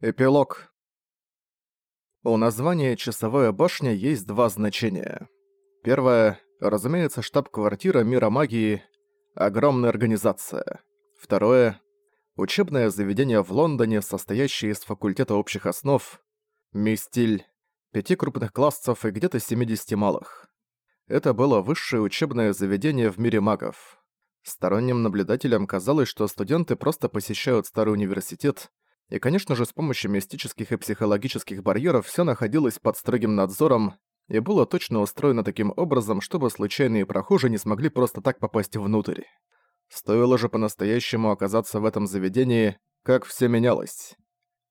Эпилог. У названия «Часовая башня» есть два значения. Первое – разумеется, штаб-квартира мира магии, огромная организация. Второе – учебное заведение в Лондоне, состоящее из факультета общих основ, Мистиль, пяти крупных классов и где-то 70 малых. Это было высшее учебное заведение в мире магов. Сторонним наблюдателям казалось, что студенты просто посещают старый университет, и, конечно же, с помощью мистических и психологических барьеров все находилось под строгим надзором и было точно устроено таким образом, чтобы случайные прохожие не смогли просто так попасть внутрь. Стоило же по-настоящему оказаться в этом заведении, как все менялось.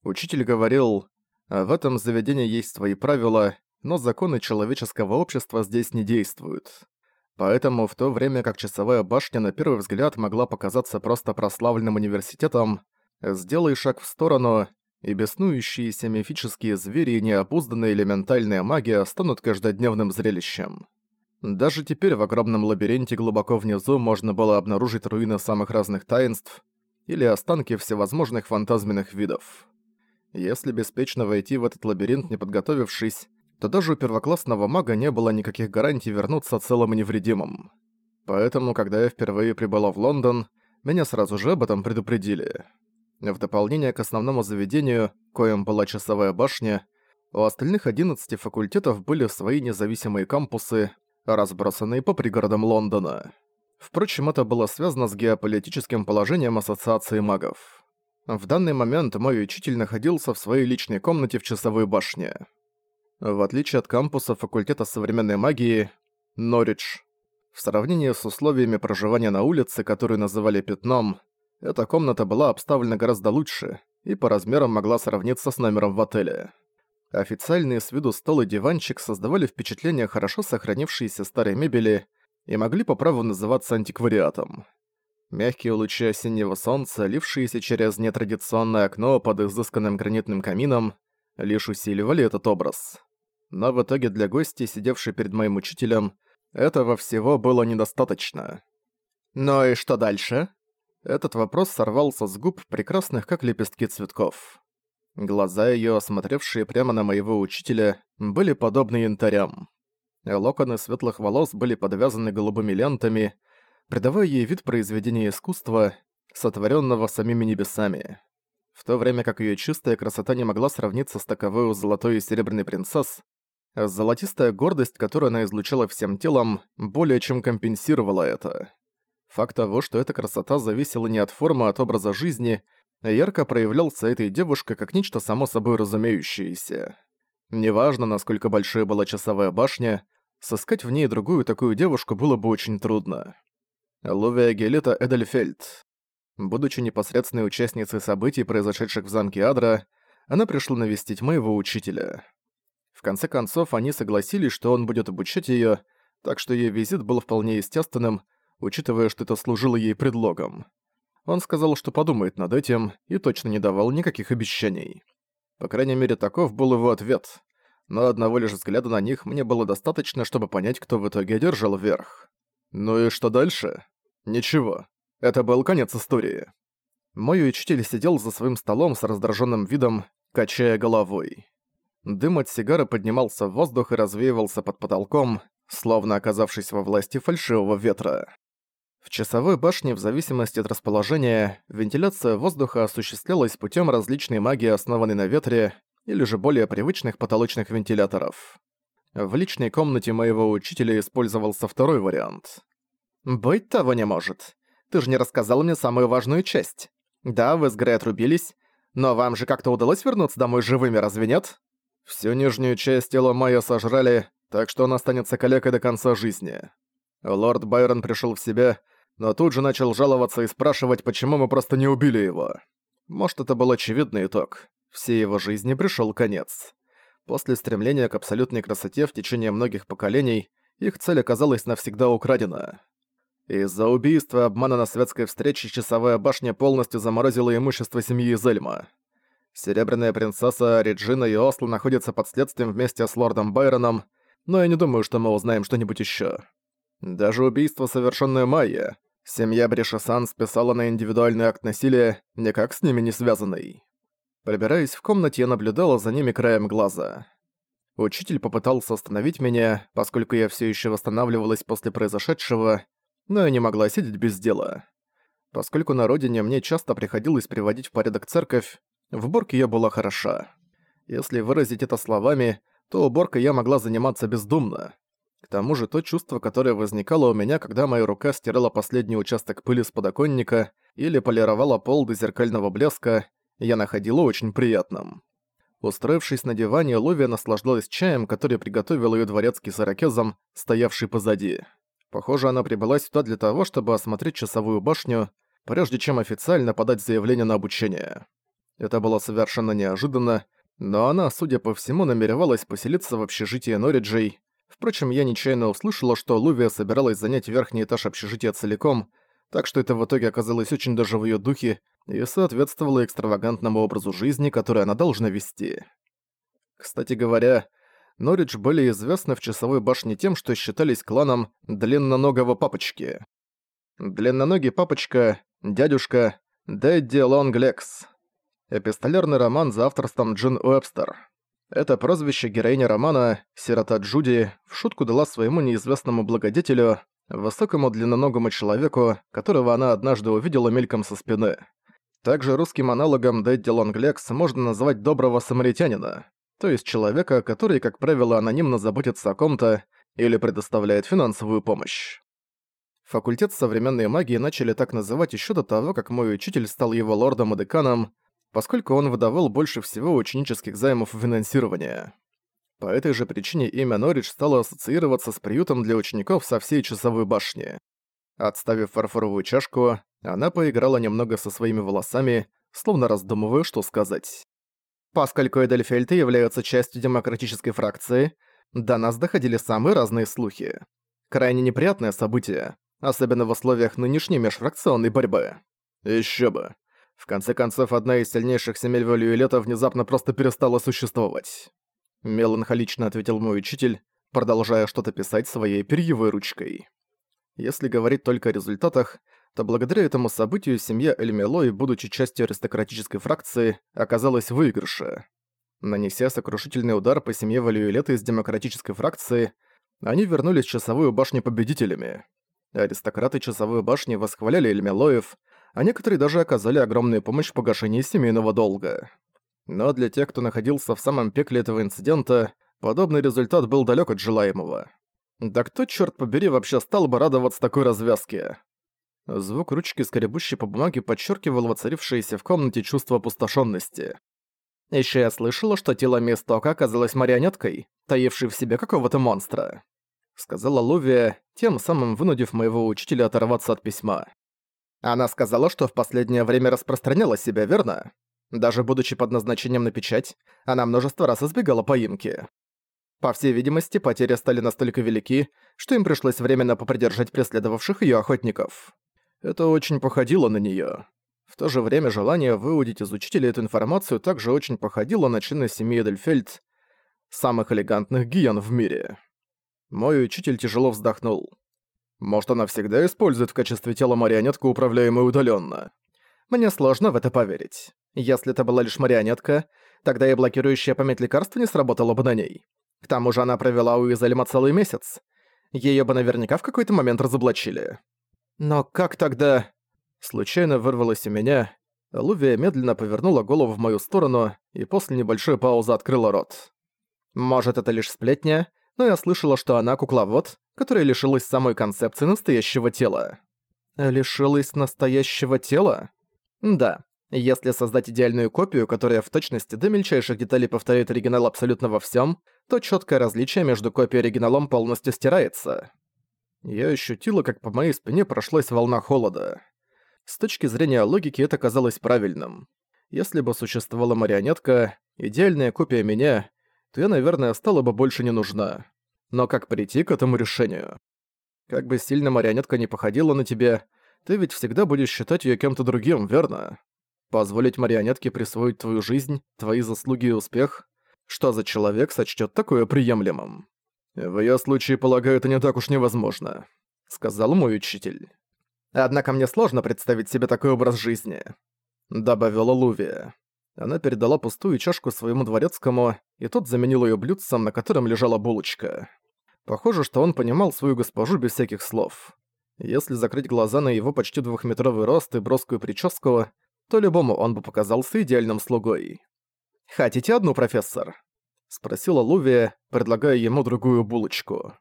Учитель говорил, в этом заведении есть свои правила, но законы человеческого общества здесь не действуют. Поэтому в то время как часовая башня на первый взгляд могла показаться просто прославленным университетом, Сделай шаг в сторону, и беснующиеся мифические звери и необузданная элементальная магия станут каждодневным зрелищем. Даже теперь в огромном лабиринте глубоко внизу можно было обнаружить руины самых разных таинств или останки всевозможных фантазменных видов. Если беспечно войти в этот лабиринт, не подготовившись, то даже у первоклассного мага не было никаких гарантий вернуться целым и невредимым. Поэтому, когда я впервые прибыла в Лондон, меня сразу же об этом предупредили. В дополнение к основному заведению, коим была часовая башня, у остальных 11 факультетов были свои независимые кампусы, разбросанные по пригородам Лондона. Впрочем, это было связано с геополитическим положением Ассоциации магов. В данный момент мой учитель находился в своей личной комнате в часовой башне. В отличие от кампуса факультета современной магии, Норридж, в сравнении с условиями проживания на улице, которые называли «пятном», эта комната была обставлена гораздо лучше и по размерам могла сравниться с номером в отеле. Официальные с виду стол и диванчик создавали впечатление хорошо сохранившейся старой мебели и могли по праву называться антиквариатом. Мягкие лучи осеннего солнца, лившиеся через нетрадиционное окно под изысканным гранитным камином, лишь усиливали этот образ. Но в итоге для гостей, сидевшей перед моим учителем, этого всего было недостаточно. «Ну и что дальше?» Этот вопрос сорвался с губ, прекрасных как лепестки цветков. Глаза её, смотревшие прямо на моего учителя, были подобны янтарям. Локоны светлых волос были подвязаны голубыми лентами, придавая ей вид произведения искусства, сотворенного самими небесами. В то время как её чистая красота не могла сравниться с таковой у золотой и серебряной принцесс, золотистая гордость, которую она излучала всем телом, более чем компенсировала это. Факт того, что эта красота зависела не от формы, а от образа жизни, ярко проявлялся этой девушкой как нечто само собой разумеющееся. Неважно, насколько большой была часовая башня, сыскать в ней другую такую девушку было бы очень трудно. Лувия Гелета Эдельфельд. Будучи непосредственной участницей событий, произошедших в замке Адра, она пришла навестить моего учителя. В конце концов, они согласились, что он будет обучать её, так что её визит был вполне естественным, учитывая, что это служило ей предлогом. Он сказал, что подумает над этим, и точно не давал никаких обещаний. По крайней мере, таков был его ответ. Но одного лишь взгляда на них мне было достаточно, чтобы понять, кто в итоге одержал верх. Ну и что дальше? Ничего. Это был конец истории. Мой учитель сидел за своим столом с раздраженным видом, качая головой. Дым от сигары поднимался в воздух и развеивался под потолком, словно оказавшись во власти фальшивого ветра. В часовой башне, в зависимости от расположения, вентиляция воздуха осуществлялась путем различной магии, основанной на ветре, или же более привычных потолочных вентиляторов. В личной комнате моего учителя использовался второй вариант. «Быть того не может. Ты же не рассказал мне самую важную часть. Да, вы с Грей отрубились, но вам же как-то удалось вернуться домой живыми, разве нет? Всю нижнюю часть тела Майя сожрали, так что он останется калекой до конца жизни. Лорд Байрон пришел в себя но тут же начал жаловаться и спрашивать, почему мы просто не убили его. Может, это был очевидный итог. Всей его жизни пришел конец. После стремления к абсолютной красоте в течение многих поколений их цель оказалась навсегда украдена. Из-за убийства обмана на светской встрече часовая башня полностью заморозила имущество семьи Зельма. Серебряная принцесса Реджина и Осло находятся под следствием вместе с лордом Байроном, но я не думаю, что мы узнаем что-нибудь еще. Даже убийство, совершенное Майя, Семья Брешесан списала на индивидуальный акт насилия, никак с ними не связанный. Пробираясь в комнате, я наблюдала за ними краем глаза. Учитель попытался остановить меня, поскольку я все еще восстанавливалась после произошедшего, но я не могла сидеть без дела. Поскольку на родине мне часто приходилось приводить в порядок церковь, в уборке я была хороша. Если выразить это словами, то уборкой я могла заниматься бездумно. К тому же то чувство, которое возникало у меня, когда моя рука стирала последний участок пыли с подоконника или полировала пол до зеркального блеска, я находила очень приятным. Устроившись на диване, Ловия наслаждалась чаем, который приготовил ее дворецкий с ирокезом, стоявший позади. Похоже, она прибыла сюда для того, чтобы осмотреть часовую башню, прежде чем официально подать заявление на обучение. Это было совершенно неожиданно, но она, судя по всему, намеревалась поселиться в общежитии Норриджей, Впрочем, я нечаянно услышала, что Лувия собиралась занять верхний этаж общежития целиком, так что это в итоге оказалось очень даже в её духе и соответствовало экстравагантному образу жизни, который она должна вести. Кстати говоря, Норридж были известны в часовой башне тем, что считались кланом длинноногого папочки. Длинногий папочка, дядюшка, Дэдди Лонглекс. Эпистолярный роман за авторством Джин Уэбстер. Это прозвище героини романа «Сирота Джуди» в шутку дала своему неизвестному благодетелю, высокому длинноногому человеку, которого она однажды увидела мельком со спины. Также русским аналогом Дэдди Лонглекс можно назвать доброго самаритянина, то есть человека, который, как правило, анонимно заботится о ком-то или предоставляет финансовую помощь. Факультет современной магии начали так называть еще до того, как мой учитель стал его лордом и деканом, поскольку он выдавал больше всего ученических займов финансирования. По этой же причине имя Норридж стало ассоциироваться с приютом для учеников со всей часовой башни. Отставив фарфоровую чашку, она поиграла немного со своими волосами, словно раздумывая, что сказать. Поскольку Эдельфельты являются частью демократической фракции, до нас доходили самые разные слухи. Крайне неприятное событие, особенно в условиях нынешней межфракционной борьбы. Ещё бы. В конце концов, одна из сильнейших земель Валюэлета внезапно просто перестала существовать. Меланхолично ответил мой учитель, продолжая что-то писать своей перьевой ручкой. Если говорить только о результатах, то благодаря этому событию семья Эльмелой, будучи частью аристократической фракции, оказалась в. Нанеся сокрушительный удар по семье Валюэлета из демократической фракции, они вернулись в часовую башню победителями. Аристократы часовой башни восхваляли Эльмелоев, а некоторые даже оказали огромную помощь в погашении семейного долга. Но для тех, кто находился в самом пекле этого инцидента, подобный результат был далек от желаемого. Да кто, черт побери, вообще стал бы радоваться такой развязке? Звук ручки, скребущей по бумаге, подчеркивал воцарившееся в комнате чувство опустошенности. Еще я слышала, что тело Мистока оказалось марионеткой, таившей в себе какого-то монстра. Сказала Лувия, тем самым вынудив моего учителя оторваться от письма. Она сказала, что в последнее время распространяла себя, верно? Даже будучи под назначением на печать, она множество раз избегала поимки. По всей видимости, потери стали настолько велики, что им пришлось временно попридержать преследовавших её охотников. Это очень походило на неё. В то же время желание выудить из учителя эту информацию также очень походило на чины семьи Эдельфельд, самых элегантных гиен в мире. Мой учитель тяжело вздохнул. Может, она всегда использует в качестве тела марионетку, управляемую удаленно. Мне сложно в это поверить. Если это была лишь марионетка, тогда и блокирующая память лекарства не сработала бы на ней. К тому же она провела у Изельма целый месяц. Её бы наверняка в какой-то момент разоблачили. Но как тогда... Случайно вырвалось у меня. Лувия медленно повернула голову в мою сторону и после небольшой паузы открыла рот. Может, это лишь сплетня, но я слышала, что она кукловод, которая лишилась самой концепции настоящего тела. Лишилась настоящего тела? Да. Если создать идеальную копию, которая в точности до мельчайших деталей повторяет оригинал абсолютно во всем, то четкое различие между копией и оригиналом полностью стирается. Я ощутила, как по моей спине прошлась волна холода. С точки зрения логики это казалось правильным. Если бы существовала марионетка, идеальная копия меня, то я, наверное, стала бы больше не нужна. Но как прийти к этому решению? Как бы сильно марионетка не походила на тебя, ты ведь всегда будешь считать её кем-то другим, верно? Позволить марионетке присвоить твою жизнь, твои заслуги и успех? Что за человек сочтёт такое приемлемым? В её случае, полагаю, это не так уж невозможно, сказал мой учитель. Однако мне сложно представить себе такой образ жизни, добавила Лувия. Она передала пустую чашку своему дворецкому, и тот заменил ее блюдцем, на котором лежала булочка. Похоже, что он понимал свою госпожу без всяких слов. Если закрыть глаза на его почти двухметровый рост и броскую прическу, то любому он бы показался идеальным слугой. «Хотите одну, профессор?» — спросила Лувия, предлагая ему другую булочку.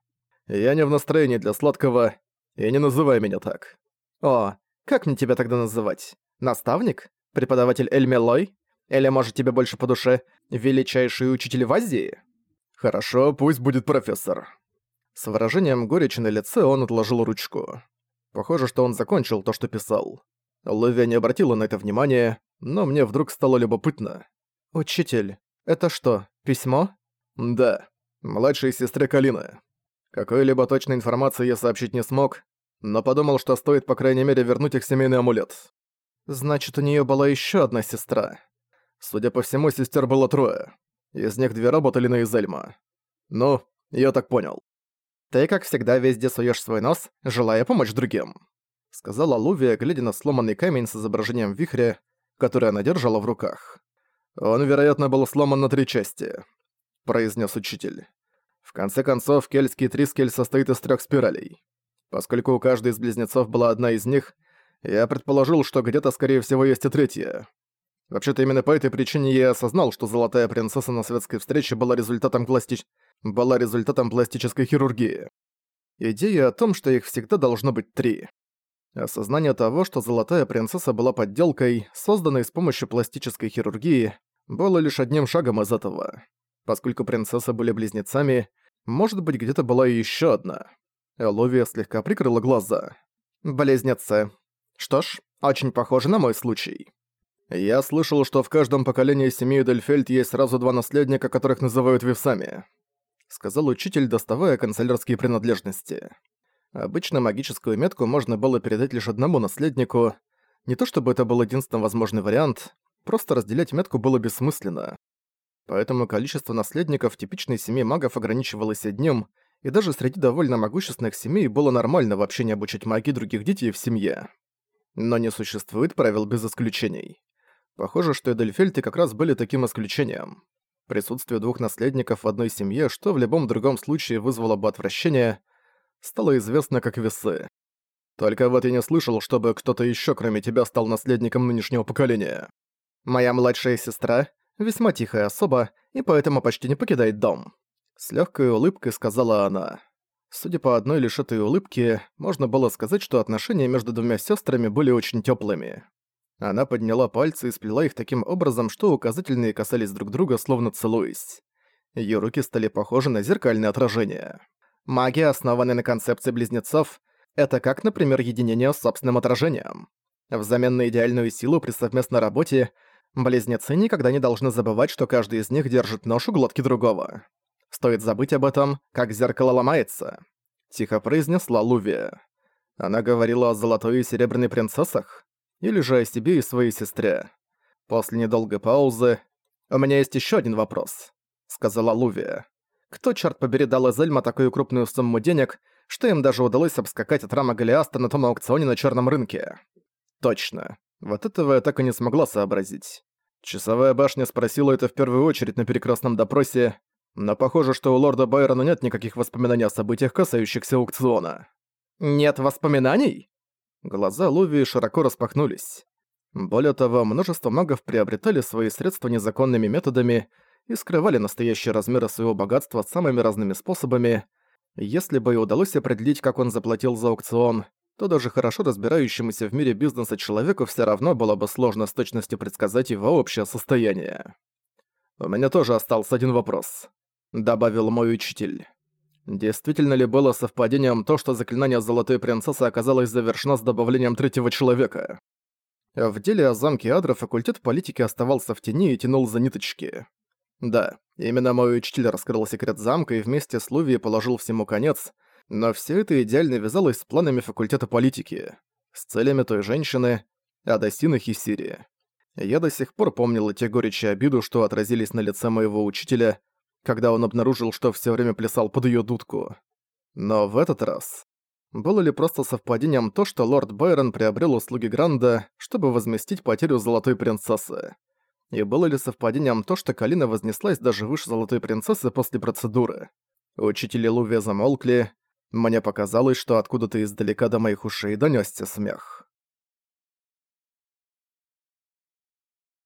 «Я не в настроении для сладкого, и не называй меня так». «О, как мне тебя тогда называть? Наставник? Преподаватель Эльмелой? Или, может, тебе больше по душе величайший учитель в Азии?» «Хорошо, пусть будет профессор». С выражением горечи на лице он отложил ручку. Похоже, что он закончил то, что писал. Лувия не обратила на это внимания, но мне вдруг стало любопытно. «Учитель, это что, письмо?» «Да. Младшей сестре Калины. Какой-либо точной информации я сообщить не смог, но подумал, что стоит по крайней мере вернуть их семейный амулет. Значит, у нее была еще одна сестра. Судя по всему, сестер было трое. Из них две работали на Изельма. Ну, я так понял. Ты, как всегда, везде суешь свой нос, желая помочь другим», — сказала Лувия, глядя на сломанный камень с изображением вихря, который она держала в руках. «Он, вероятно, был сломан на три части», — произнес учитель. «В конце концов, кельтский трискель состоит из трех спиралей. Поскольку у каждой из близнецов была одна из них, я предположил, что где-то, скорее всего, есть и третья. Вообще-то именно по этой причине я осознал, что золотая принцесса на светской встрече была результатом пластич была результатом пластической хирургии. Идея о том, что их всегда должно быть три. Осознание того, что золотая принцесса была подделкой, созданной с помощью пластической хирургии, было лишь одним шагом из этого. Поскольку принцессы были близнецами, может быть, где-то была и ещё одна. Эловия слегка прикрыла глаза. «Близнецы. Что ж, очень похоже на мой случай». Я слышал, что в каждом поколении семьи Дельфельд есть сразу два наследника, которых называют весами. — сказал учитель, доставая канцелярские принадлежности. Обычно магическую метку можно было передать лишь одному наследнику. Не то чтобы это был единственный возможный вариант, просто разделять метку было бессмысленно. Поэтому количество наследников типичной семье магов ограничивалось одним, и даже среди довольно могущественных семей было нормально вообще не обучать магии других детей в семье. Но не существует правил без исключений. Похоже, что Эдельфельты как раз были таким исключением. Присутствие двух наследников в одной семье, что в любом другом случае вызвало бы отвращение, стало известно как весы. Только вот я не слышал, чтобы кто-то еще, кроме тебя, стал наследником нынешнего поколения. Моя младшая сестра весьма тихая особа и поэтому почти не покидает дом. С легкой улыбкой сказала она. Судя по одной лишь этой улыбке, можно было сказать, что отношения между двумя сестрами были очень теплыми. Она подняла пальцы и сплела их таким образом, что указательные касались друг друга, словно целуясь. Её руки стали похожи на зеркальное отражение. Магия, основанная на концепции близнецов, это как, например, единение с собственным отражением. Взамен на идеальную силу при совместной работе близнецы никогда не должны забывать, что каждый из них держит нож у глотки другого. Стоит забыть об этом, как зеркало ломается. Тихо произнесла Лувия. Она говорила о золотой и серебряной принцессах или же о себе и своей сестре. После недолгой паузы «У меня есть еще один вопрос», — сказала Лувия. «Кто, черт побери, дал Эзельма такую крупную сумму денег, что им даже удалось обскакать от рама Голиаста на том аукционе на черном рынке?» «Точно. Вот этого я так и не смогла сообразить. Часовая башня спросила это в первую очередь на перекрестном допросе, но похоже, что у лорда Байрона нет никаких воспоминаний о событиях, касающихся аукциона». «Нет воспоминаний?» Глаза Луви широко распахнулись. Более того, множество магов приобретали свои средства незаконными методами и скрывали настоящие размеры своего богатства самыми разными способами. Если бы и удалось определить, как он заплатил за аукцион, то даже хорошо разбирающемуся в мире бизнеса человеку все равно было бы сложно с точностью предсказать его общее состояние. «У меня тоже остался один вопрос», — добавил мой учитель. Действительно ли было совпадением то, что заклинание Золотой Принцессы оказалось завершено с добавлением третьего человека? В деле о замке Адра факультет политики оставался в тени и тянул за ниточки. Да, именно мой учитель раскрыл секрет замка и вместе с Луви положил всему конец, но все это идеально вязалось с планами факультета политики, с целями той женщины, Адасины Хисири. Я до сих пор помнил те горечи обиду, что отразились на лице моего учителя, когда он обнаружил, что все время плясал под ее дудку. Но в этот раз... Было ли просто совпадением то, что лорд Байрон приобрел услуги Гранда, чтобы возместить потерю Золотой Принцессы? И было ли совпадением то, что Калина вознеслась даже выше Золотой Принцессы после процедуры? Учители Лувия замолкли. Мне показалось, что откуда-то издалека до моих ушей донёсся смех.